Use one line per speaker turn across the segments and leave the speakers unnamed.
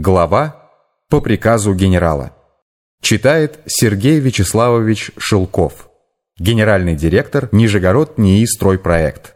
Глава по приказу генерала. Читает Сергей Вячеславович Шелков, генеральный директор Нижегород НИИ «Стройпроект».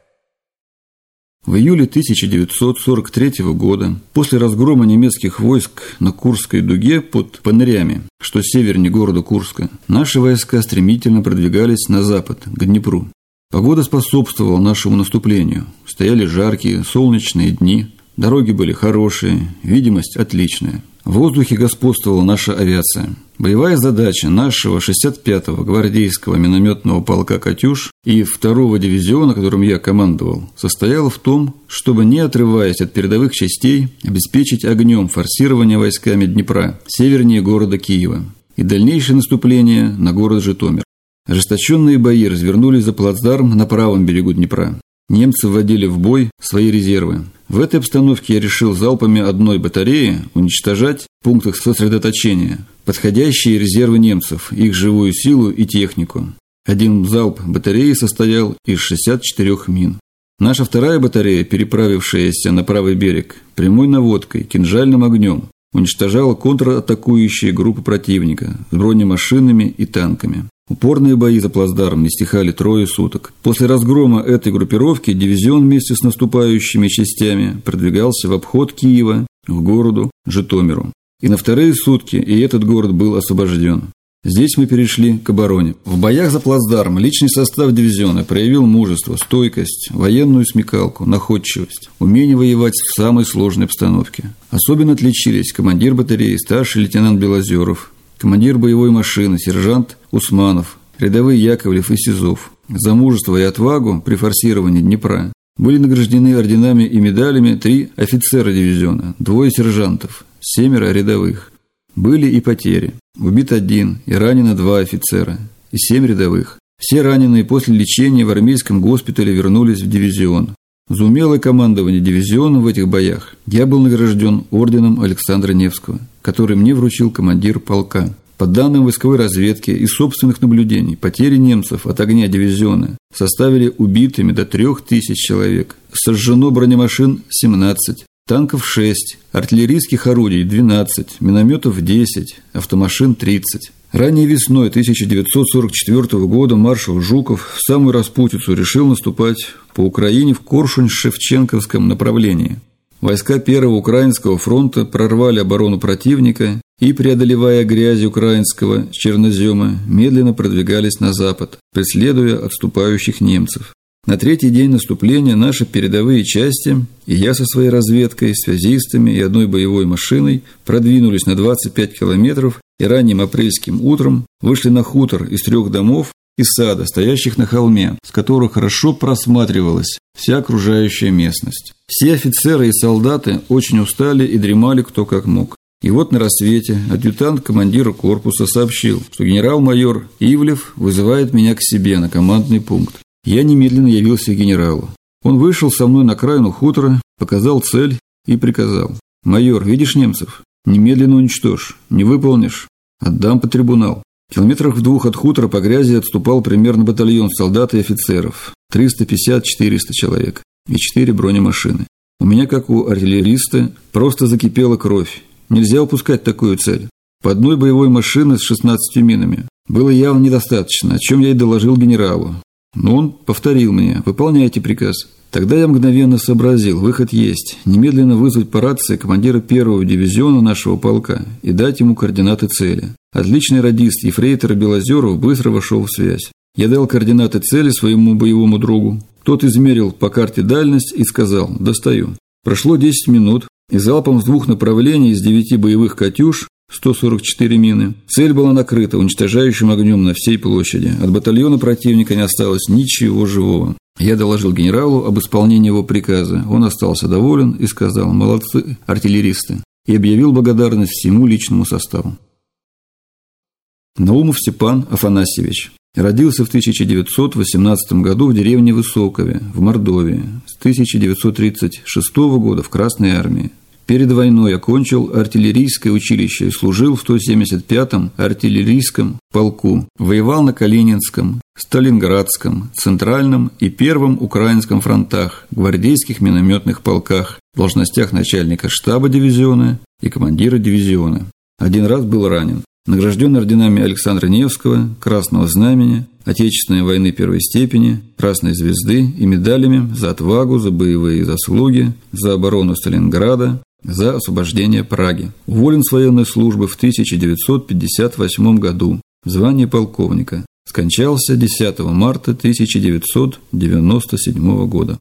В июле 1943 года, после разгрома немецких войск на Курской дуге под Панырями, что севернее города Курска, наши войска стремительно продвигались на запад, к Днепру. Погода способствовала нашему наступлению. Стояли жаркие, солнечные дни, дороги были хорошие, видимость отличная. В воздухе господствовала наша авиация. Боевая задача нашего 65-го гвардейского минометного полка «Катюш» и второго дивизиона, которым я командовал, состояла в том, чтобы, не отрываясь от передовых частей, обеспечить огнем форсирование войсками Днепра, севернее города Киева, и дальнейшее наступление на город Житомир. Ожесточенные бои развернулись за плацдарм на правом берегу Днепра. Немцы вводили в бой свои резервы. В этой обстановке я решил залпами одной батареи уничтожать в пунктах сосредоточения подходящие резервы немцев, их живую силу и технику. Один залп батареи состоял из 64 мин. Наша вторая батарея, переправившаяся на правый берег, прямой наводкой, кинжальным огнем, уничтожала контратакующие группы противника с бронемашинами и танками. Упорные бои за плацдарм не стихали трое суток. После разгрома этой группировки дивизион вместе с наступающими частями продвигался в обход Киева к городу Житомиру. И на вторые сутки и этот город был освобожден. Здесь мы перешли к обороне. В боях за плацдарм личный состав дивизиона проявил мужество, стойкость, военную смекалку, находчивость, умение воевать в самой сложной обстановке. Особенно отличились командир батареи старший лейтенант Белозеров, командир боевой машины, сержант Усманов, рядовые Яковлев и Сизов. За мужество и отвагу при форсировании Днепра были награждены орденами и медалями три офицера дивизиона, двое сержантов, семеро рядовых. Были и потери. Убит один и ранено два офицера и семь рядовых. Все раненые после лечения в армейском госпитале вернулись в дивизион. За умелое командование дивизионом в этих боях я был награжден орденом Александра Невского, который мне вручил командир полка. По данным войсковой разведки и собственных наблюдений, потери немцев от огня дивизиона составили убитыми до 3000 человек. Сожжено бронемашин 17, танков 6, артиллерийских орудий 12, минометов 10, автомашин 30. Ранней весной 1944 года маршал Жуков в самую распутицу решил наступать по Украине в Коршунь-Шевченковском направлении. Войска Первого Украинского фронта прорвали оборону противника и, преодолевая грязь украинского чернозема, медленно продвигались на запад, преследуя отступающих немцев. На третий день наступления наши передовые части, и я со своей разведкой, связистами и одной боевой машиной продвинулись на 25 километров и ранним апрельским утром вышли на хутор из трех домов и сада, стоящих на холме, с которых хорошо просматривалась вся окружающая местность. Все офицеры и солдаты очень устали и дремали кто как мог. И вот на рассвете адъютант командира корпуса сообщил, что генерал-майор Ивлев вызывает меня к себе на командный пункт. Я немедленно явился к генералу. Он вышел со мной на окраину хутора, показал цель и приказал. «Майор, видишь немцев? Немедленно уничтожь. Не выполнишь? Отдам по трибунал». Километрах в двух от хутора по грязи отступал примерно батальон солдат и офицеров. 350-400 человек. И четыре бронемашины. У меня, как у артиллериста, просто закипела кровь. Нельзя упускать такую цель. По одной боевой машины с 16 минами. Было явно недостаточно, о чем я и доложил генералу. Но он повторил мне «Выполняйте приказ». Тогда я мгновенно сообразил, выход есть. Немедленно вызвать по рации командира первого дивизиона нашего полка и дать ему координаты цели. Отличный радист Ефрейтор Белозеров быстро вошел в связь. Я дал координаты цели своему боевому другу. Тот измерил по карте дальность и сказал «Достаю». Прошло 10 минут, и залпом с двух направлений из девяти боевых «Катюш» 144 мины. Цель была накрыта уничтожающим огнем на всей площади. От батальона противника не осталось ничего живого. Я доложил генералу об исполнении его приказа. Он остался доволен и сказал «молодцы, артиллеристы» и объявил благодарность всему личному составу. Наумов Степан Афанасьевич родился в 1918 году в деревне Высокове в Мордовии. С 1936 года в Красной армии. Перед войной окончил артиллерийское училище и служил в 175-м артиллерийском полку. Воевал на Калининском, Сталинградском, Центральном и Первом Украинском фронтах, гвардейских минометных полках, должностях начальника штаба дивизиона и командира дивизиона. Один раз был ранен. Награжден орденами Александра Невского, Красного Знамени, Отечественной войны первой степени, Красной Звезды и медалями за отвагу, за боевые заслуги, за оборону Сталинграда, за освобождение Праги. Уволен с военной службы в 1958 году в звании полковника. Скончался 10 марта 1997 года.